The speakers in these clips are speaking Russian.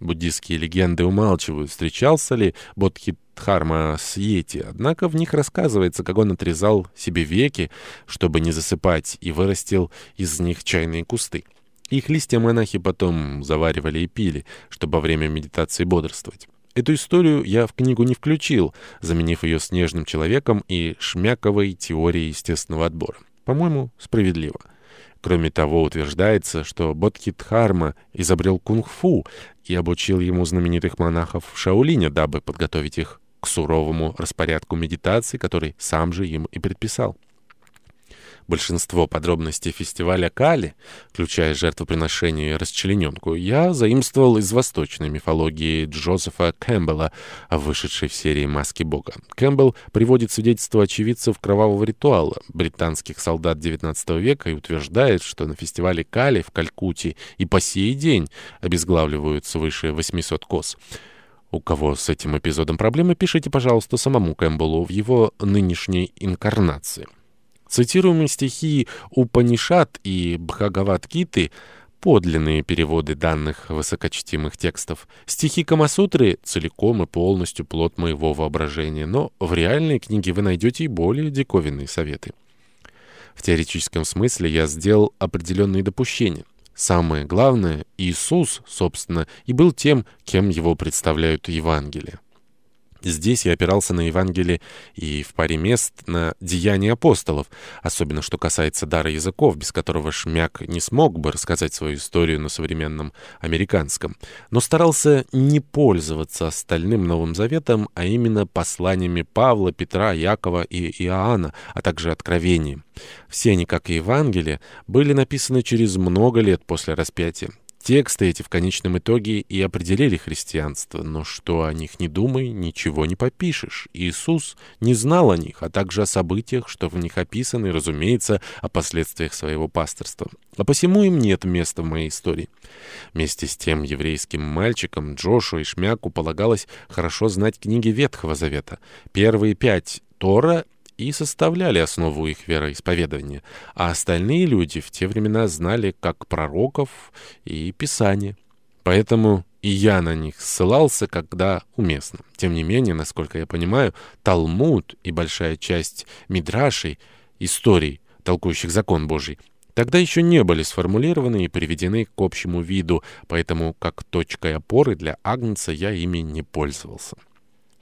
Буддистские легенды умалчивают, встречался ли Бодхидхарма с Йети, однако в них рассказывается, как он отрезал себе веки, чтобы не засыпать, и вырастил из них чайные кусты. Их листья монахи потом заваривали и пили, чтобы во время медитации бодрствовать. Эту историю я в книгу не включил, заменив ее снежным человеком и шмяковой теорией естественного отбора. По-моему, справедливо. Кроме того, утверждается, что Бодхидхарма изобрел кунг-фу и обучил ему знаменитых монахов Шаолиня, дабы подготовить их к суровому распорядку медитации, который сам же им и предписал. Большинство подробностей фестиваля Кали, включая жертвоприношение и расчлененку, я заимствовал из восточной мифологии Джозефа Кэмпбелла, вышедшей в серии «Маски Бога». Кэмпбелл приводит свидетельство очевидцев кровавого ритуала британских солдат XIX века и утверждает, что на фестивале Кали в Калькутте и по сей день обезглавливают свыше 800 коз. У кого с этим эпизодом проблемы, пишите, пожалуйста, самому Кэмпбеллу в его нынешней инкарнации. Цитируемые стихи Упанишат и Бхагават-гиты — подлинные переводы данных высокочтимых текстов. Стихи Камасутры — целиком и полностью плод моего воображения, но в реальной книге вы найдете и более диковинные советы. В теоретическом смысле я сделал определенные допущения. Самое главное, Иисус, собственно, и был тем, кем его представляют Евангелия. Здесь я опирался на Евангелие и в паре мест на деяния апостолов, особенно что касается дара языков, без которого Шмяк не смог бы рассказать свою историю на современном американском, но старался не пользоваться остальным Новым Заветом, а именно посланиями Павла, Петра, Якова и Иоанна, а также Откровением. Все они, как и Евангелие, были написаны через много лет после распятия. Тексты эти в конечном итоге и определили христианство, но что о них не думай, ничего не попишешь. Иисус не знал о них, а также о событиях, что в них описаны, и, разумеется, о последствиях своего пасторства. А посему им нет места в моей истории. Вместе с тем еврейским мальчикам Джошу и Шмяку полагалось хорошо знать книги Ветхого Завета. Первые пять Тора и составляли основу их вероисповедания, а остальные люди в те времена знали как пророков и Писания. Поэтому и я на них ссылался, когда уместно. Тем не менее, насколько я понимаю, Талмуд и большая часть Мидрашей, историй, толкующих закон Божий, тогда еще не были сформулированы и приведены к общему виду, поэтому как точкой опоры для Агнца я ими не пользовался.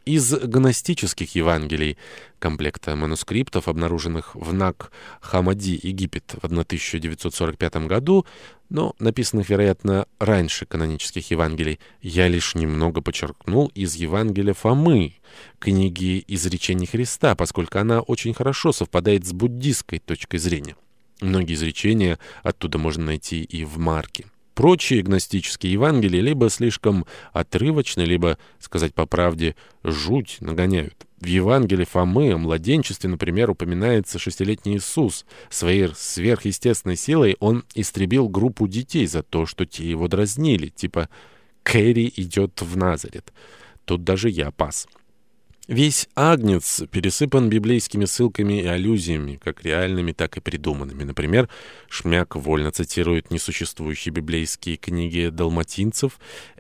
Из гностических Евангелий, комплекта манускриптов, обнаруженных в Нак-Хамади, Египет, в 1945 году, но написанных, вероятно, раньше канонических Евангелий, я лишь немного подчеркнул из Евангелия Фомы, книги изречений Христа, поскольку она очень хорошо совпадает с буддистской точкой зрения. Многие изречения оттуда можно найти и в Марке. Прочие гностические Евангелия либо слишком отрывочны, либо, сказать по правде, жуть нагоняют. В Евангелии Фомы о младенчестве, например, упоминается шестилетний Иисус. Своей сверхъестественной силой он истребил группу детей за то, что те его дразнили, типа «Кэрри идет в Назарет». Тут даже я пас. Весь Агнец пересыпан библейскими ссылками и аллюзиями, как реальными, так и придуманными. Например, Шмяк вольно цитирует несуществующие библейские книги далматинцев,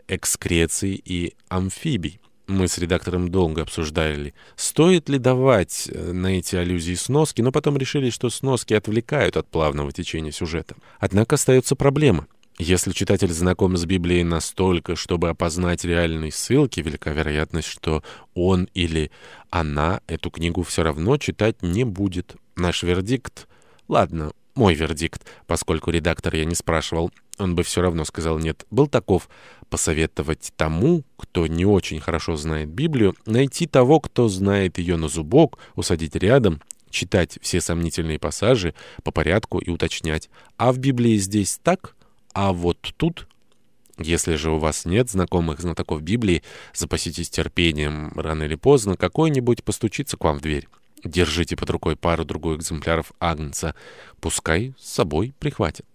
экскреций и амфибий. Мы с редактором долго обсуждали, стоит ли давать э, на эти аллюзии сноски, но потом решили, что сноски отвлекают от плавного течения сюжета. Однако остается проблема. Если читатель знаком с Библией настолько, чтобы опознать реальные ссылки, велика вероятность, что он или она эту книгу все равно читать не будет. Наш вердикт... Ладно, мой вердикт, поскольку редактор я не спрашивал, он бы все равно сказал «нет», был таков посоветовать тому, кто не очень хорошо знает Библию, найти того, кто знает ее на зубок, усадить рядом, читать все сомнительные пассажи по порядку и уточнять. А в Библии здесь так? А вот тут... Если же у вас нет знакомых знатоков Библии, запаситесь терпением. Рано или поздно какой-нибудь постучится к вам в дверь. Держите под рукой пару-другую экземпляров Агнца. Пускай с собой прихватит.